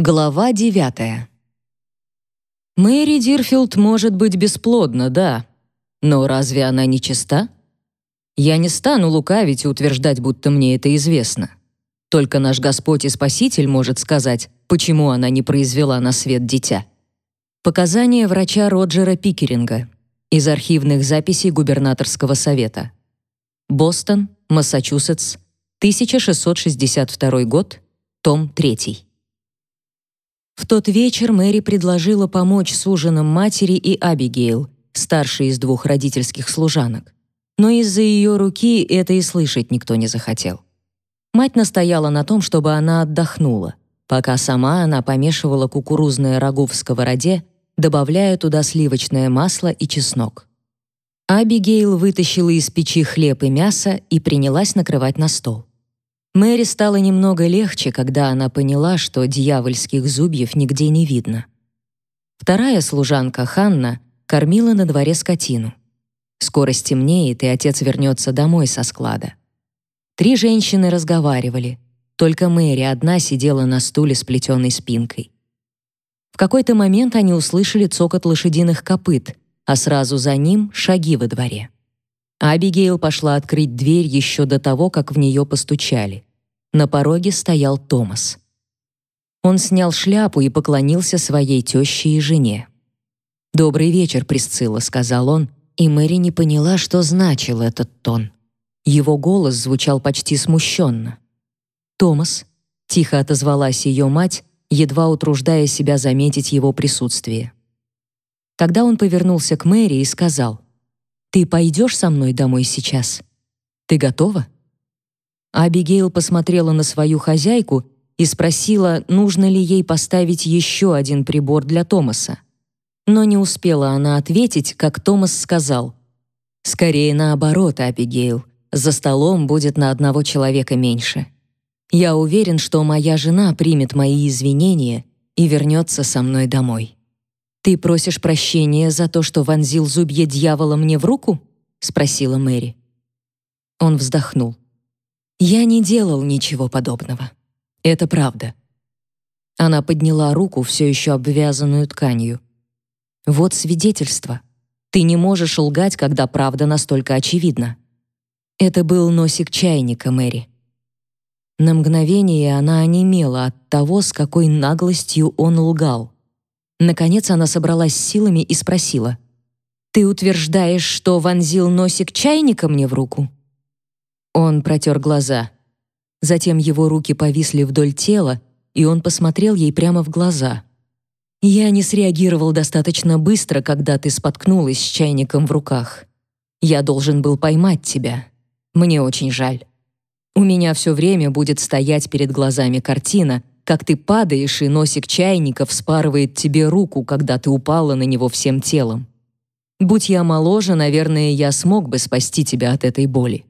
Глава девятая. Мэри Дирфилд может быть бесплодна, да, но разве она не чиста? Я не стану лукавить и утверждать, будто мне это известно. Только наш Господь и Спаситель может сказать, почему она не произвела на свет дитя. Показания врача Роджера Пикеринга из архивных записей губернаторского совета. Бостон, Массачусетс, 1662 год, том 3. В тот вечер Мэри предложила помочь с ужином матери и Абигейл, старшей из двух родительских служанок. Но из-за ее руки это и слышать никто не захотел. Мать настояла на том, чтобы она отдохнула, пока сама она помешивала кукурузное рагу в сковороде, добавляя туда сливочное масло и чеснок. Абигейл вытащила из печи хлеб и мясо и принялась накрывать на стол. Мэри стало немного легче, когда она поняла, что дьявольских зубьев нигде не видно. Вторая служанка, Ханна, кормила на дворе скотину. Скоро стемнеет, и отец вернется домой со склада. Три женщины разговаривали. Только Мэри одна сидела на стуле с плетеной спинкой. В какой-то момент они услышали цокот лошадиных копыт, а сразу за ним — шаги во дворе. Абигейл пошла открыть дверь еще до того, как в нее постучали. На пороге стоял Томас. Он снял шляпу и поклонился своей тёще и жене. «Добрый вечер, Присцилла», — сказал он, и Мэри не поняла, что значил этот тон. Его голос звучал почти смущенно. «Томас», — тихо отозвалась ее мать, едва утруждая себя заметить его присутствие. Когда он повернулся к Мэри и сказал — ты пойдешь со мной домой сейчас? Ты готова? Абигейл посмотрела на свою хозяйку и спросила, нужно ли ей поставить еще один прибор для Томаса. Но не успела она ответить, как Томас сказал: "Скорее наоборот, Абигейл. За столом будет на одного человека меньше. Я уверен, что моя жена примет мои извинения и вернется со мной домой". «Ты просишь прощения за то, что вонзил зубья дьявола мне в руку?» — спросила Мэри. Он вздохнул. «Я не делал ничего подобного. Это правда». Она подняла руку, все еще обвязанную тканью. «Вот свидетельство. Ты не можешь лгать, когда правда настолько очевидна. Это был носик чайника, Мэри». На мгновение она онемела от того, с какой наглостью он лгал. Наконец она собралась силами и спросила. «Ты утверждаешь, что вонзил носик чайника мне в руку?» Он протер глаза. Затем его руки повисли вдоль тела, и он посмотрел ей прямо в глаза. «Я не среагировал достаточно быстро, когда ты споткнулась с чайником в руках. Я должен был поймать тебя. Мне очень жаль. У меня все время будет стоять перед глазами картина, как ты падаешь, и носик чайника вспарывает тебе руку, когда ты упала на него всем телом. Будь я моложе, наверное, я смог бы спасти тебя от этой боли.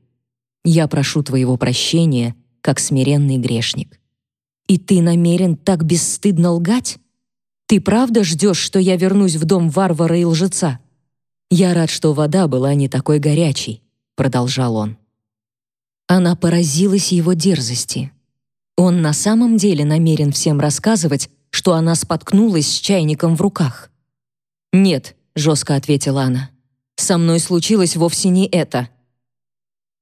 Я прошу твоего прощения, как смиренный грешник. И ты намерен так бесстыдно лгать? Ты правда ждешь, что я вернусь в дом варвара и лжеца? Я рад, что вода была не такой горячей, продолжал он. Она поразилась его дерзости. Он на самом деле намерен всем рассказывать, что она споткнулась с чайником в руках. «Нет», — жестко ответила она, — «со мной случилось вовсе не это».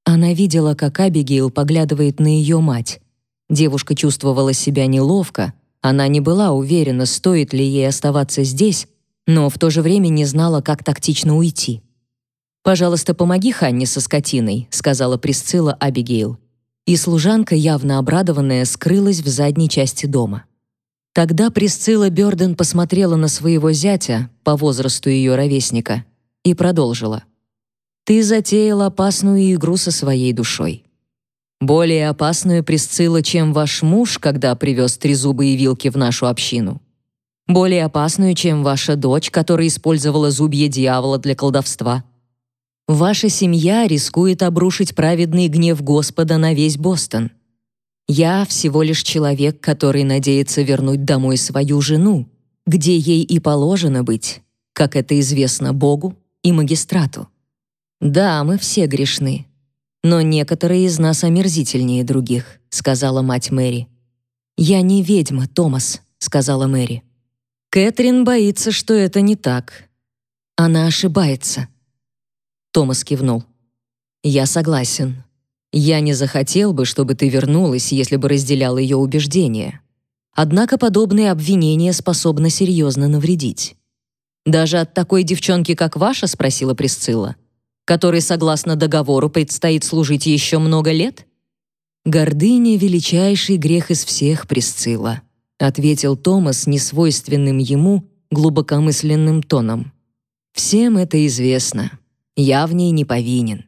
Она видела, как Абигейл поглядывает на ее мать. Девушка чувствовала себя неловко, она не была уверена, стоит ли ей оставаться здесь, но в то же время не знала, как тактично уйти. «Пожалуйста, помоги Ханне со скотиной», — сказала Присцилла Абигейл и служанка, явно обрадованная, скрылась в задней части дома. Тогда Присцилла Бёрден посмотрела на своего зятя, по возрасту ее ровесника, и продолжила. «Ты затеял опасную игру со своей душой. Более опасную, Присцилла, чем ваш муж, когда привез трезубые вилки в нашу общину. Более опасную, чем ваша дочь, которая использовала зубья дьявола для колдовства. Ваша семья рискует обрушить праведный гнев Господа на весь Бостон. Я всего лишь человек, который надеется вернуть домой свою жену, где ей и положено быть, как это известно Богу и магистрату. Да, мы все грешны, но некоторые из нас омерзительнее других, сказала мать Мэри. Я не ведьма, Томас, сказала Мэри. Кэтрин боится, что это не так. Она ошибается. Томас кивнул. Я согласен. Я не захотел бы, чтобы ты вернулась, если бы разделял ее убеждения. Однако подобные обвинения способны серьезно навредить. Даже от такой девчонки, как ваша, спросила Присцилла, которой, согласно договору, предстоит служить еще много лет? Гордыня — величайший грех из всех, Присцилла, ответил Томас несвойственным ему глубокомысленным тоном. Всем это известно. Я в ней не повинен.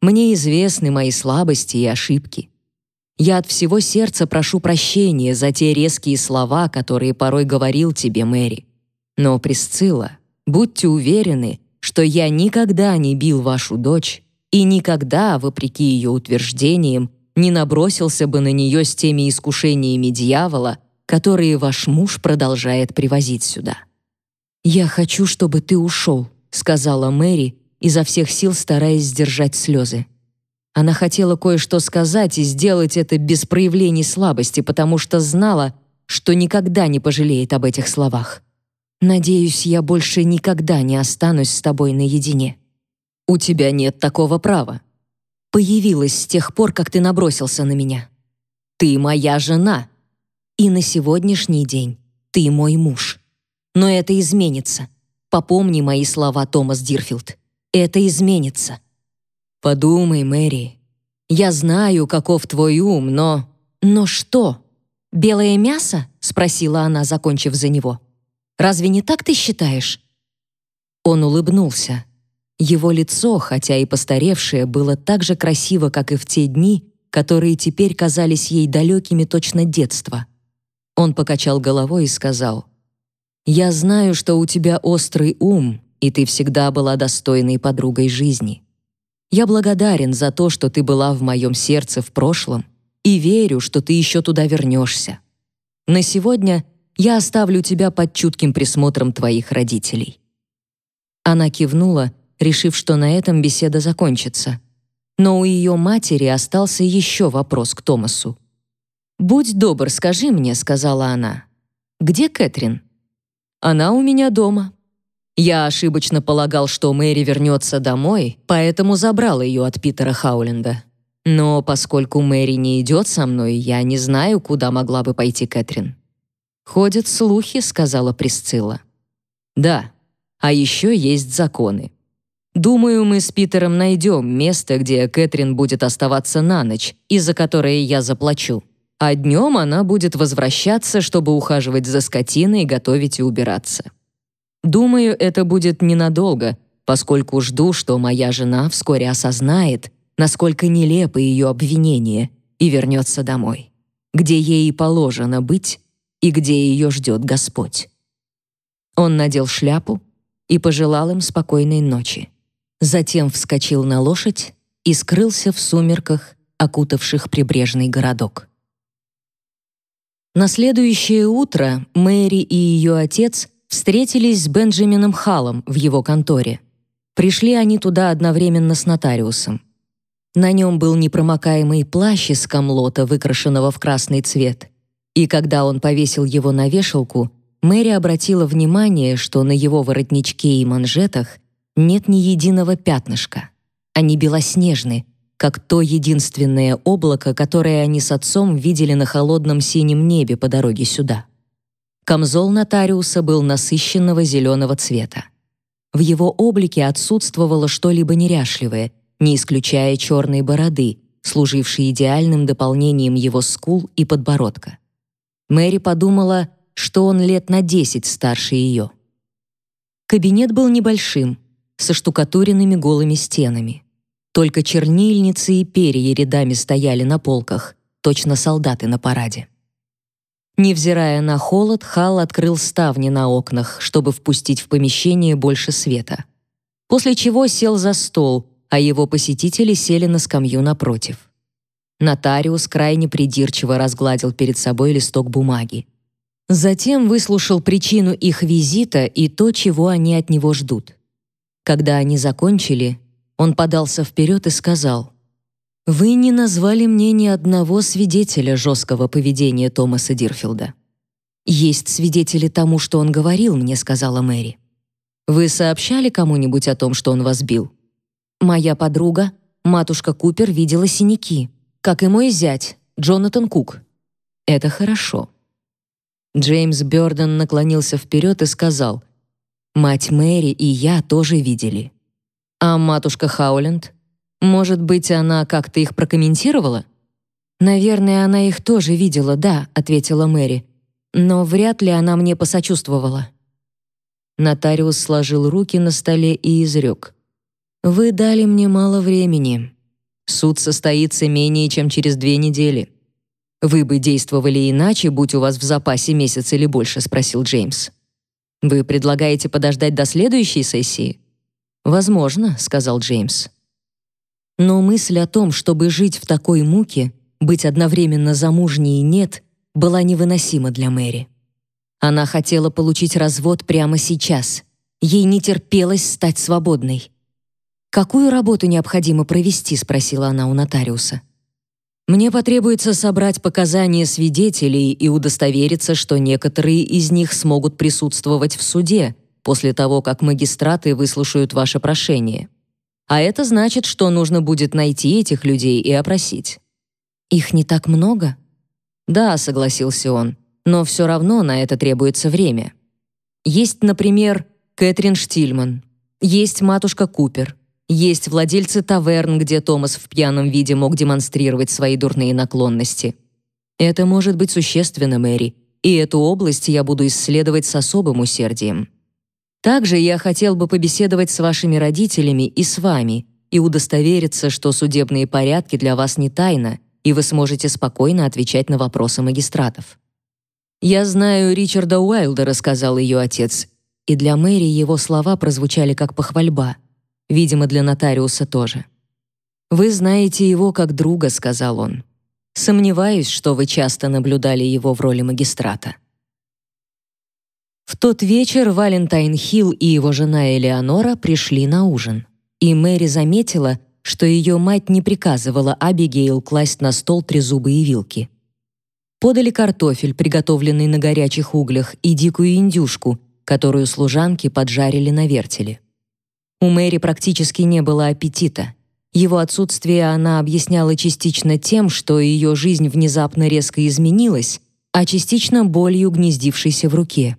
Мне известны мои слабости и ошибки. Я от всего сердца прошу прощения за те резкие слова, которые порой говорил тебе Мэри. Но, Присцилла, будьте уверены, что я никогда не бил вашу дочь и никогда, вопреки ее утверждениям, не набросился бы на нее с теми искушениями дьявола, которые ваш муж продолжает привозить сюда. «Я хочу, чтобы ты ушел», — сказала Мэри, изо всех сил стараясь сдержать слезы. Она хотела кое-что сказать и сделать это без проявлений слабости, потому что знала, что никогда не пожалеет об этих словах. Надеюсь, я больше никогда не останусь с тобой наедине. У тебя нет такого права. Появилась с тех пор, как ты набросился на меня. Ты моя жена. И на сегодняшний день ты мой муж. Но это изменится. Попомни мои слова, Томас Дирфилд. Это изменится. Подумай, Мэри. Я знаю, каков твой ум, но... Но что? Белое мясо? Спросила она, закончив за него. Разве не так ты считаешь?» Он улыбнулся. Его лицо, хотя и постаревшее, было так же красиво, как и в те дни, которые теперь казались ей далекими точно детства. Он покачал головой и сказал, «Я знаю, что у тебя острый ум, и ты всегда была достойной подругой жизни. Я благодарен за то, что ты была в моем сердце в прошлом, и верю, что ты еще туда вернешься. На сегодня я оставлю тебя под чутким присмотром твоих родителей». Она кивнула, решив, что на этом беседа закончится. Но у ее матери остался еще вопрос к Томасу. «Будь добр, скажи мне», — сказала она. «Где Кэтрин?» «Она у меня дома». Я ошибочно полагал, что Мэри вернется домой, поэтому забрал ее от Питера Хауленда. Но поскольку Мэри не идет со мной, я не знаю, куда могла бы пойти Кэтрин. «Ходят слухи», — сказала Присцилла. «Да, а еще есть законы. Думаю, мы с Питером найдем место, где Кэтрин будет оставаться на ночь, и за которое я заплачу. А днем она будет возвращаться, чтобы ухаживать за скотиной, готовить и убираться. Думаю, это будет ненадолго, поскольку жду, что моя жена вскоре осознает, насколько нелепы ее обвинения, и вернется домой, где ей и положено быть, и где ее ждет Господь. Он надел шляпу и пожелал им спокойной ночи. Затем вскочил на лошадь и скрылся в сумерках, окутавших прибрежный городок. На следующее утро Мэри и ее отец встретились с Бенджамином Халлом в его конторе. Пришли они туда одновременно с нотариусом. На нем был непромокаемый плащ из камлота, выкрашенного в красный цвет, и когда он повесил его на вешалку, Мэри обратила внимание, что на его воротничке и манжетах нет ни единого пятнышка. Они белоснежны, как то единственное облако, которое они с отцом видели на холодном синем небе по дороге сюда. Камзол нотариуса был насыщенного зеленого цвета. В его облике отсутствовало что-либо неряшливое, не исключая черной бороды, служившей идеальным дополнением его скул и подбородка. Мэри подумала, что он лет на десять старше ее. Кабинет был небольшим, со штукатуренными голыми стенами. Только чернильницы и перья рядами стояли на полках, точно солдаты на параде. Невзирая на холод, Хал открыл ставни на окнах, чтобы впустить в помещение больше света. После чего сел за стол, а его посетители сели на скамью напротив. Нотариус крайне придирчиво разгладил перед собой листок бумаги. Затем выслушал причину их визита и то, чего они от него ждут. Когда они закончили, он подался вперед и сказал, «Вы не назвали мне ни одного свидетеля жесткого поведения Томаса Дирфилда. «Есть свидетели тому, что он говорил мне», — сказала Мэри. «Вы сообщали кому-нибудь о том, что он вас бил?» «Моя подруга, матушка Купер, видела синяки, как и мой зять, Джонатан Кук». «Это хорошо». Джеймс Бёрден наклонился вперед и сказал, «Мать Мэри и я тоже видели». «А матушка Хауленд? Может быть, она как-то их прокомментировала?» «Наверное, она их тоже видела, да», — ответила Мэри. «Но вряд ли она мне посочувствовала». Нотариус сложил руки на столе и изрек. «Вы дали мне мало времени. Суд состоится менее чем через две недели. Вы бы действовали иначе, будь у вас в запасе месяц или больше, спросил Джеймс. Вы предлагаете подождать до следующей сессии? Возможно, сказал Джеймс. Но мысль о том, чтобы жить в такой муке, быть одновременно замужней и нет, была невыносима для Мэри. Она хотела получить развод прямо сейчас. Ей не терпелось стать свободной. «Какую работу необходимо провести?» — спросила она у нотариуса. «Мне потребуется собрать показания свидетелей и удостовериться, что некоторые из них смогут присутствовать в суде после того, как магистраты выслушают ваше прошение. А это значит, что нужно будет найти этих людей и опросить». «Их не так много?» «Да», — согласился он, «но все равно на это требуется время. Есть, например, Кэтрин Штильман, есть матушка Купер, есть владельцы таверн, где Томас в пьяном виде мог демонстрировать свои дурные наклонности. Это может быть существенно, Мэри, и эту область я буду исследовать с особым усердием. Также я хотел бы побеседовать с вашими родителями и с вами и удостовериться, что судебные порядки для вас не тайна, и вы сможете спокойно отвечать на вопросы магистратов. «Я знаю Ричарда Уайлдера», — сказал ее отец, и для Мэри его слова прозвучали как похвальба — Видимо, для нотариуса тоже. «Вы знаете его как друга», — сказал он. «Сомневаюсь, что вы часто наблюдали его в роли магистрата». В тот вечер Валентайн Хилл и его жена Элеонора пришли на ужин. И Мэри заметила, что ее мать не приказывала Абигейл класть на стол трезубые вилки. Подали картофель, приготовленный на горячих углях, и дикую индюшку, которую служанки поджарили на вертеле. У Мэри практически не было аппетита. Его отсутствие она объясняла частично тем, что ее жизнь внезапно резко изменилась, а частично болью, гнездившейся в руке.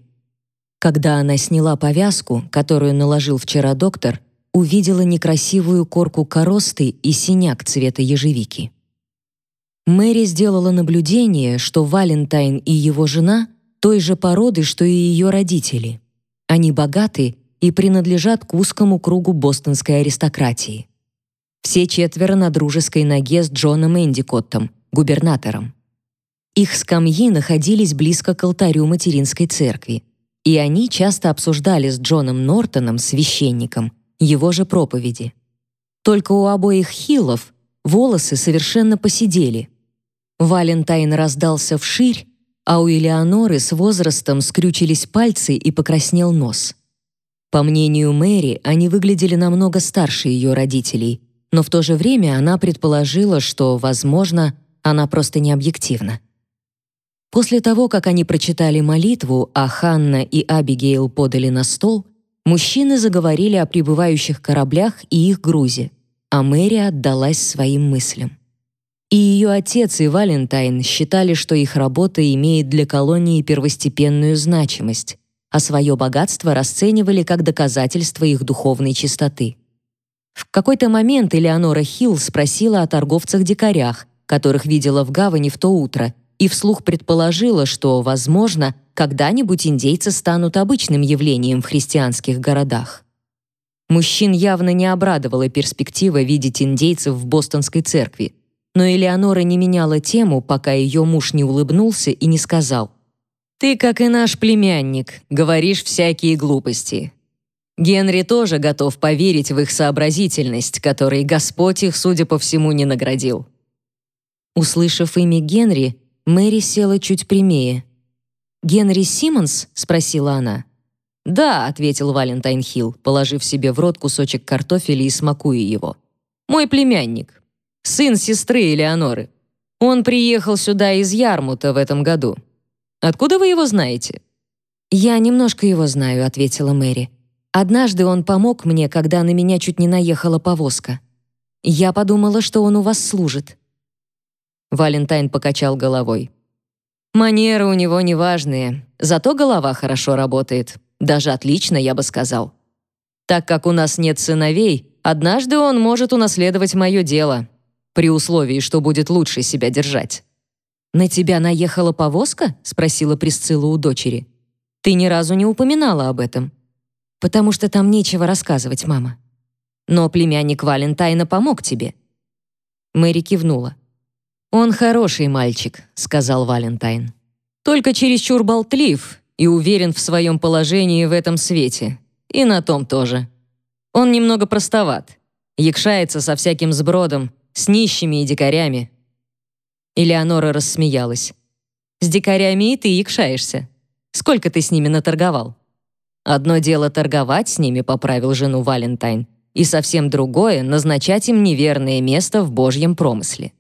Когда она сняла повязку, которую наложил вчера доктор, увидела некрасивую корку коросты и синяк цвета ежевики. Мэри сделала наблюдение, что Валентайн и его жена той же породы, что и ее родители. Они богаты и принадлежат к узкому кругу бостонской аристократии. Все четверо на дружеской ноге с Джоном Эндикоттом, губернатором. Их скамьи находились близко к алтарю материнской церкви, и они часто обсуждали с Джоном Нортоном, священником, его же проповеди. Только у обоих хилов волосы совершенно посидели. Валентайн раздался вширь, а у Элеоноры с возрастом скрючились пальцы и покраснел нос. По мнению Мэри, они выглядели намного старше ее родителей, но в то же время она предположила, что, возможно, она просто не объективна. После того, как они прочитали молитву, а Ханна и Абигейл подали на стол, мужчины заговорили о прибывающих кораблях и их грузе, а Мэри отдалась своим мыслям. И ее отец и Валентайн считали, что их работа имеет для колонии первостепенную значимость, а свое богатство расценивали как доказательство их духовной чистоты. В какой-то момент Элеонора Хилл спросила о торговцах-дикарях, которых видела в гавани в то утро, и вслух предположила, что, возможно, когда-нибудь индейцы станут обычным явлением в христианских городах. Мужчин явно не обрадовала перспектива видеть индейцев в бостонской церкви, но Элеонора не меняла тему, пока ее муж не улыбнулся и не сказал ты, как и наш племянник, говоришь всякие глупости. Генри тоже готов поверить в их сообразительность, которой Господь их, судя по всему, не наградил. Услышав имя Генри, Мэри села чуть прямее. «Генри Симмонс?» — спросила она. «Да», — ответил Валентайн Хилл, положив себе в рот кусочек картофеля и смакуя его. «Мой племянник. Сын сестры Элеоноры. Он приехал сюда из Ярмута в этом году. Откуда вы его знаете?» «Я немножко его знаю», — ответила Мэри. «Однажды он помог мне, когда на меня чуть не наехала повозка. Я подумала, что он у вас служит». Валентайн покачал головой. «Манеры у него неважные, зато голова хорошо работает. Даже отлично, я бы сказал. Так как у нас нет сыновей, однажды он может унаследовать мое дело, при условии, что будет лучше себя держать». «На тебя наехала повозка?» — спросила Присцилла у дочери. «Ты ни разу не упоминала об этом». «Потому что там нечего рассказывать, мама». «Но племянник Валентайна помог тебе». Мэри кивнула. «Он хороший мальчик», — сказал Валентайн. «Только чересчур болтлив и уверен в своем положении в этом свете. И на том тоже. Он немного простоват, якшается со всяким сбродом, с нищими и дикарями, Элеонора рассмеялась. «С дикарями и ты якшаешься. Сколько ты с ними наторговал?» «Одно дело торговать с ними», — поправил жену Валентайн, «и совсем другое — назначать им неверное место в Божьем промысле».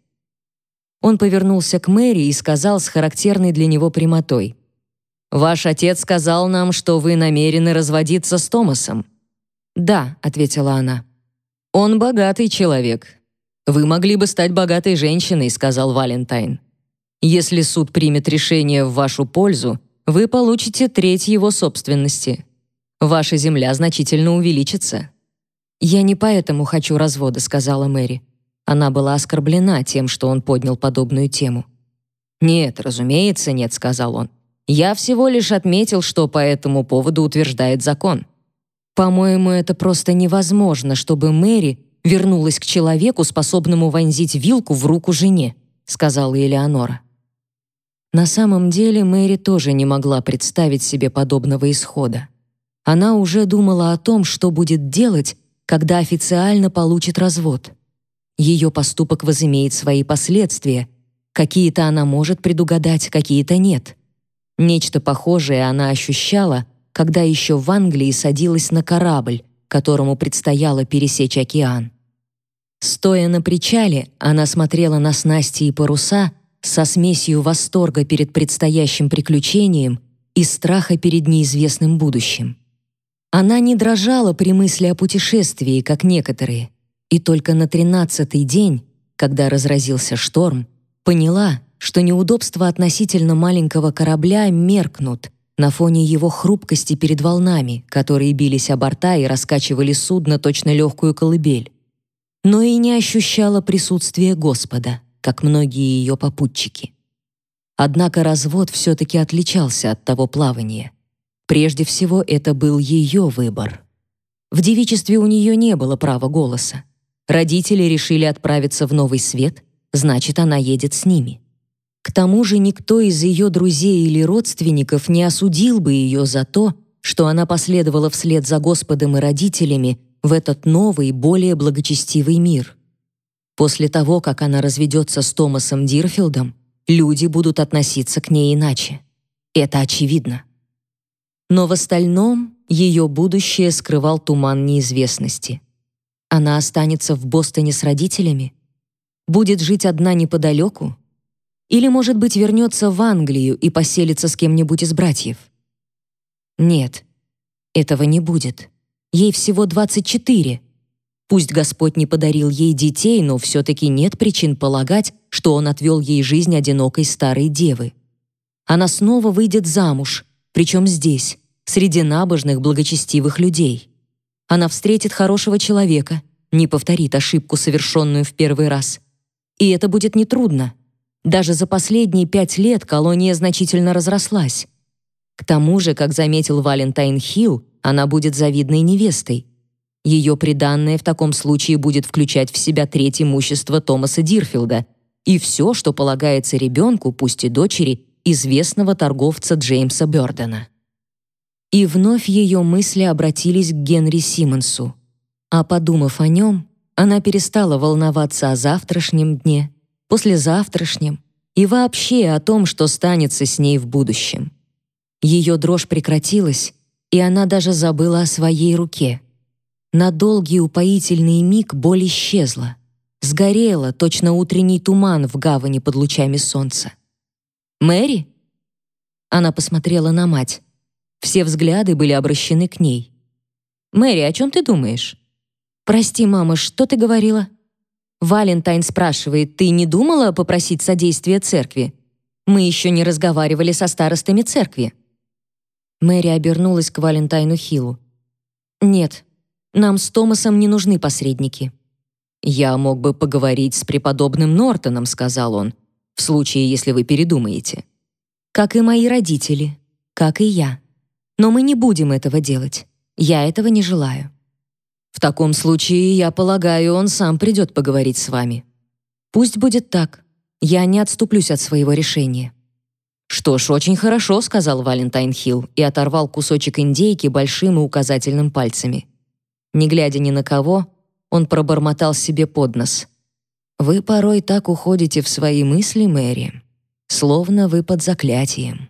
Он повернулся к Мэри и сказал с характерной для него прямотой. «Ваш отец сказал нам, что вы намерены разводиться с Томасом». «Да», — ответила она. «Он богатый человек, «Вы могли бы стать богатой женщиной», — сказал Валентайн. «Если суд примет решение в вашу пользу, вы получите треть его собственности. Ваша земля значительно увеличится». «Я не поэтому хочу развода», — сказала Мэри. Она была оскорблена тем, что он поднял подобную тему. «Нет, разумеется, нет», — сказал он. «Я всего лишь отметил, что по этому поводу утверждает закон». «По-моему, это просто невозможно, чтобы Мэри вернулась к человеку, способному вонзить вилку в руку жене», сказала Элеонора. На самом деле Мэри тоже не могла представить себе подобного исхода. Она уже думала о том, что будет делать, когда официально получит развод. Ее поступок возымеет свои последствия. Какие-то она может предугадать, какие-то нет. Нечто похожее она ощущала, когда еще в Англии садилась на корабль, которому предстояло пересечь океан. Стоя на причале, она смотрела на снасти и паруса со смесью восторга перед предстоящим приключением и страха перед неизвестным будущим. Она не дрожала при мысли о путешествии, как некоторые, и только на тринадцатый день, когда разразился шторм, поняла, что неудобства относительно маленького корабля меркнут на фоне его хрупкости перед волнами, которые бились о борта и раскачивали судно точно легкую колыбель. Но и не ощущала присутствия Господа, как многие ее попутчики. Однако развод все-таки отличался от того плавания. Прежде всего, это был ее выбор. В девичестве у нее не было права голоса. Родители решили отправиться в новый свет, значит, она едет с ними. К тому же никто из ее друзей или родственников не осудил бы ее за то, что она последовала вслед за Господом и родителями в этот новый, более благочестивый мир. После того, как она разведется с Томасом Дирфилдом, люди будут относиться к ней иначе. Это очевидно. Но в остальном ее будущее скрывал туман неизвестности. Она останется в Бостоне с родителями? Будет жить одна неподалеку? Или, может быть, вернется в Англию и поселится с кем-нибудь из братьев? Нет, этого не будет. Ей всего 24. Пусть Господь не подарил ей детей, но все-таки нет причин полагать, что Он отвел ей жизнь одинокой старой девы. Она снова выйдет замуж, причем здесь, среди набожных, благочестивых людей. Она встретит хорошего человека, не повторит ошибку, совершенную в первый раз. И это будет нетрудно. Даже за последние пять лет колония значительно разрослась. К тому же, как заметил Валентайн Хилл, она будет завидной невестой. Ее приданное в таком случае будет включать в себя треть имущества Томаса Дирфилда и все, что полагается ребенку, пусть и дочери, известного торговца Джеймса Бёрдена. И вновь ее мысли обратились к Генри Симмонсу. А подумав о нем, она перестала волноваться о завтрашнем дне, послезавтрашнем и вообще о том, что станется с ней в будущем. Ее дрожь прекратилась, и она даже забыла о своей руке. На долгий упоительный миг боль исчезла. Сгорела точно утренний туман в гавани под лучами солнца. «Мэри?» Она посмотрела на мать. Все взгляды были обращены к ней. «Мэри, о чем ты думаешь?» «Прости, мама, что ты говорила?» Валентайн спрашивает, «Ты не думала попросить содействия церкви? Мы еще не разговаривали со старостами церкви». Мэри обернулась к Валентайну Хиллу. «Нет, нам с Томасом не нужны посредники». «Я мог бы поговорить с преподобным Нортоном», — сказал он, «в случае, если вы передумаете». «Как и мои родители, как и я. Но мы не будем этого делать. Я этого не желаю». «В таком случае, я полагаю, он сам придет поговорить с вами». «Пусть будет так. Я не отступлюсь от своего решения». «Что ж, очень хорошо», — сказал Валентайн Хилл и оторвал кусочек индейки большим и указательным пальцами. Не глядя ни на кого, он пробормотал себе под нос. «Вы порой так уходите в свои мысли, Мэри, словно вы под заклятием».